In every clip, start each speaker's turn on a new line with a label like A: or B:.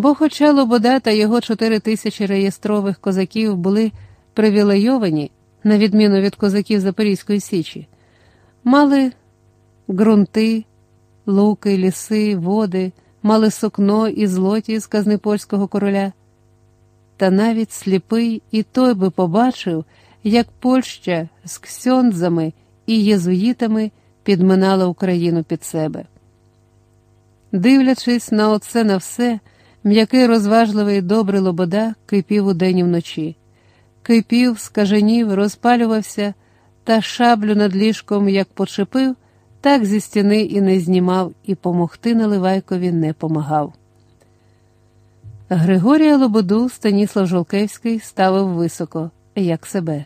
A: Бо, хоча Лобода та його чотири тисячі реєстрових козаків були привілейовані, на відміну від козаків Запорізької Січі, мали ґрунти, луки, ліси, води, мали сукно і злоті з казни польського короля. Та навіть сліпий і той би побачив, як Польща з ксьондзами і єзуїтами підминала Україну під себе. Дивлячись на оце на все, м'який розважливий добрий Лобода кипів удень і вночі, кипів, скаженів, розпалювався та шаблю над ліжком як почепив, так зі стіни і не знімав, і помогти Наливайкові не помагав. Григорія Лободу Станіслав Жолкевський ставив високо, як себе.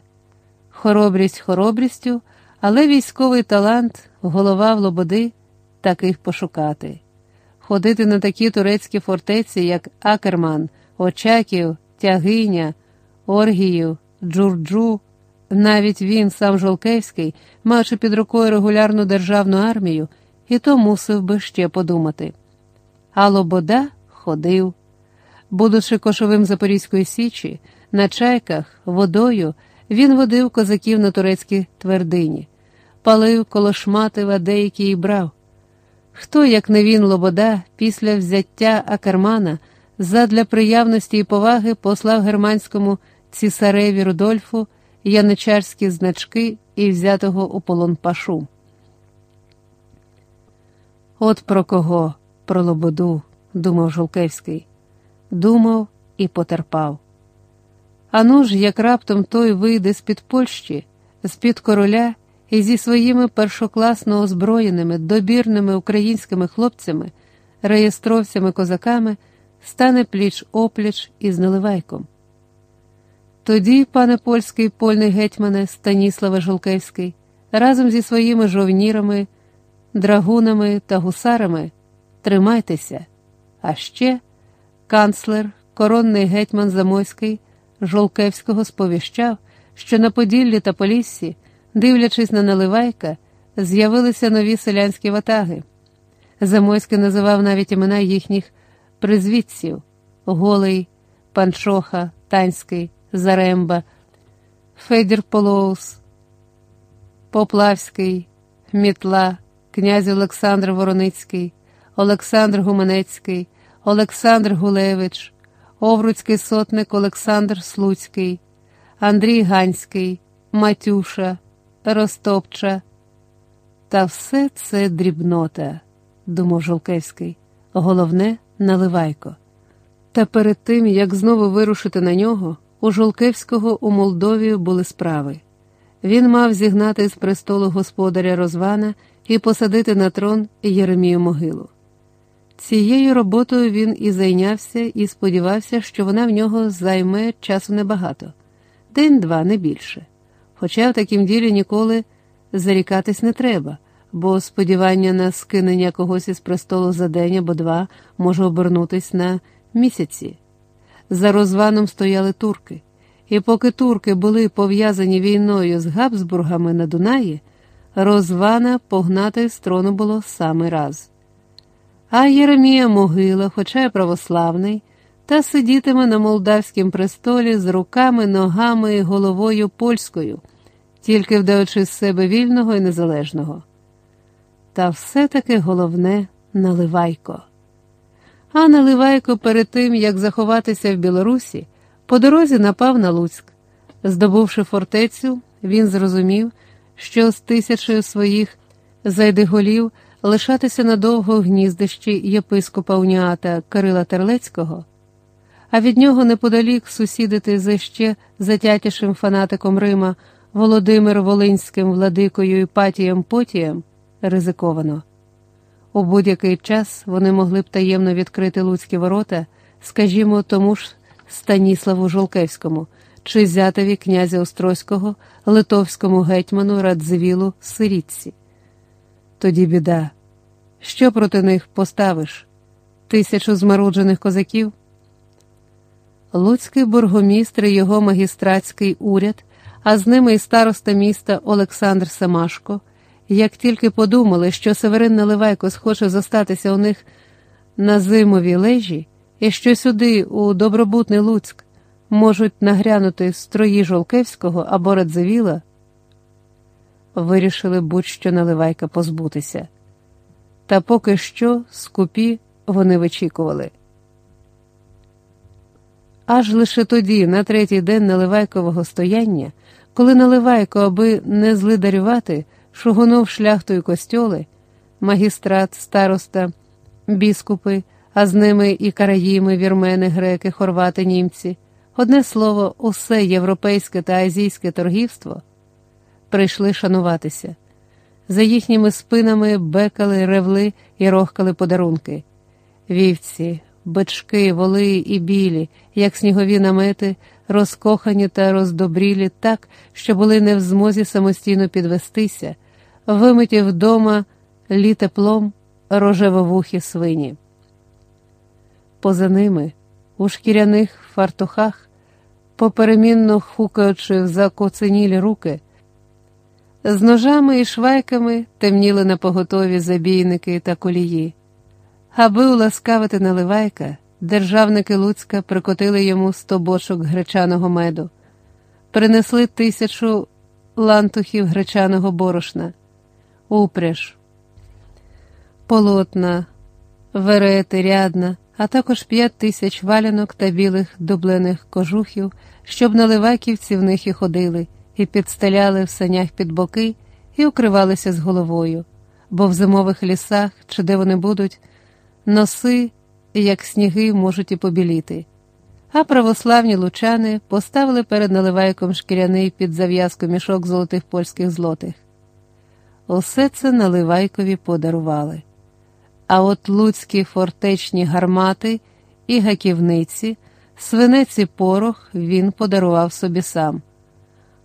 A: Хоробрість хоробрістю, але військовий талант, голова в Лободи, таких пошукати. Ходити на такі турецькі фортеці, як Акерман, Очаків, Тягиня, Оргію, Джурджу. Навіть він, сам Жолкевський, маючи під рукою регулярну державну армію, і то мусив би ще подумати. А Лобода ходив. Будучи кошовим Запорізької Січі, на чайках, водою, він водив козаків на турецькій твердині, палив, колошматив, а деякі й брав. Хто, як не він Лобода, після взяття Акермана, задля приявності і поваги послав германському цісареві Рудольфу яничарські значки і взятого у полон пашу. От про кого, про Лободу, думав Жолкевський, думав і потерпав. Ану ж, як раптом той вийде з-під Польщі, з-під короля і зі своїми першокласно озброєними, добірними українськими хлопцями, реєстровцями козаками, стане пліч опліч із наливайком. Тоді, пане польський польний гетьмане Станіславе Жолкевський, разом зі своїми жовнірами, драгунами та гусарами тримайтеся, а ще канцлер, коронний гетьман Замойський Жолкевського сповіщав, що на Поділлі та Поліссі, дивлячись на Наливайка, з'явилися нові селянські ватаги. Замойський називав навіть імена їхніх призвідців Голий, Панчоха, Танський. Заремба, Федір Полоус, Поплавський, Мітла, князь Олександр Вороницький, Олександр Гуменецький, Олександр Гулевич, Овруцький сотник Олександр Слуцький, Андрій Ганський, Матюша, Ростопча. Та все це дрібнота, думав Жолкевський, головне наливайко. Та перед тим, як знову вирушити на нього, у Жолкевського у Молдові були справи. Він мав зігнати з престолу господаря Розвана і посадити на трон Єремію могилу. Цією роботою він і зайнявся і сподівався, що вона в нього займе часу небагато день-два, не більше. Хоча в такім ділі ніколи зарікатись не треба, бо сподівання на скинення когось із престолу за день або два може обернутись на місяці. За розваном стояли турки, і поки турки були пов'язані війною з Габсбургами на Дунаї, розвана погнати з трону було саме раз. А Єремія могила, хоча й православний, та сидітиме на молдавському престолі з руками, ногами і головою польською, тільки вдаючи з себе вільного і незалежного. Та все-таки головне наливайко. А Наливайко перед тим, як заховатися в Білорусі, по дорозі напав на Луцьк. Здобувши фортецю, він зрозумів, що з тисячею своїх зайдиголів лишатися надовго в гніздищі єпископа уніата Кирила Терлецького, а від нього неподалік сусідити за ще затятішим фанатиком Рима Володимир Волинським владикою Іпатієм Потієм ризиковано. У будь-який час вони могли б таємно відкрити луцькі ворота, скажімо, тому ж Станіславу Жолкевському чи зятові князя Острозького, литовському гетьману Радзивілу Сирітці. Тоді біда. Що проти них поставиш? Тисячу змаруджених козаків? Луцький бургомістр і його магістратський уряд, а з ними і староста міста Олександр Семашко. Як тільки подумали, що Северин Наливайко схоче зостатися у них на зимовій лежі, і що сюди, у добробутний Луцьк, можуть нагрянути строї Жолкевського або Радзивіла, вирішили будь-що наливайка позбутися. Та поки що скупі вони вичікували. Аж лише тоді, на третій день наливайкового стояння, коли наливайко, аби не злидарювати, шугонув шляхтою костьоли, магістрат, староста, біскупи, а з ними і караїми, вірмени, греки, хорвати, німці, одне слово, усе європейське та азійське торгівство, прийшли шануватися. За їхніми спинами бекали, ревли і рохкали подарунки. Вівці, бички, воли і білі, як снігові намети, розкохані та роздобрілі так, що були не в змозі самостійно підвестися, вимиті вдома літеплом рожевовухі свині. Поза ними, у шкіряних фартухах, поперемінно хукаючи в закоценілі руки, з ножами і швайками темніли на поготові забійники та колії. Аби уласкавити наливайка, державники Луцька прикотили йому сто бочок гречаного меду, принесли тисячу лантухів гречаного борошна, упряж, полотна, верети, рядна, а також п'ять тисяч валянок та білих дублених кожухів, щоб наливайківці в них і ходили, і підстеляли в санях під боки і укривалися з головою, бо в зимових лісах, чи де вони будуть, носи, як сніги, можуть і побіліти. А православні лучани поставили перед наливайком шкіряний під зав'язку мішок золотих польських злотих. Усе це наливайкові подарували. А от луцькі фортечні гармати і гаківниці, свинець і порох він подарував собі сам.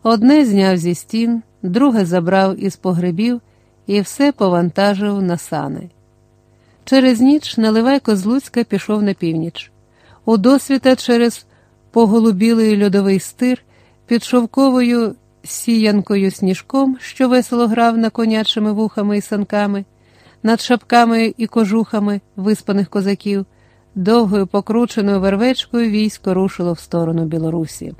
A: Одне зняв зі стін, друге забрав із погребів і все повантажив на сани. Через ніч Наливайко з Луцька пішов на північ. У досвіта через поголубілий льодовий стир під шовковою сіянкою сніжком, що весело грав на конячими вухами і санками, над шапками і кожухами виспаних козаків, довгою покрученою вервечкою військо рушило в сторону Білорусі.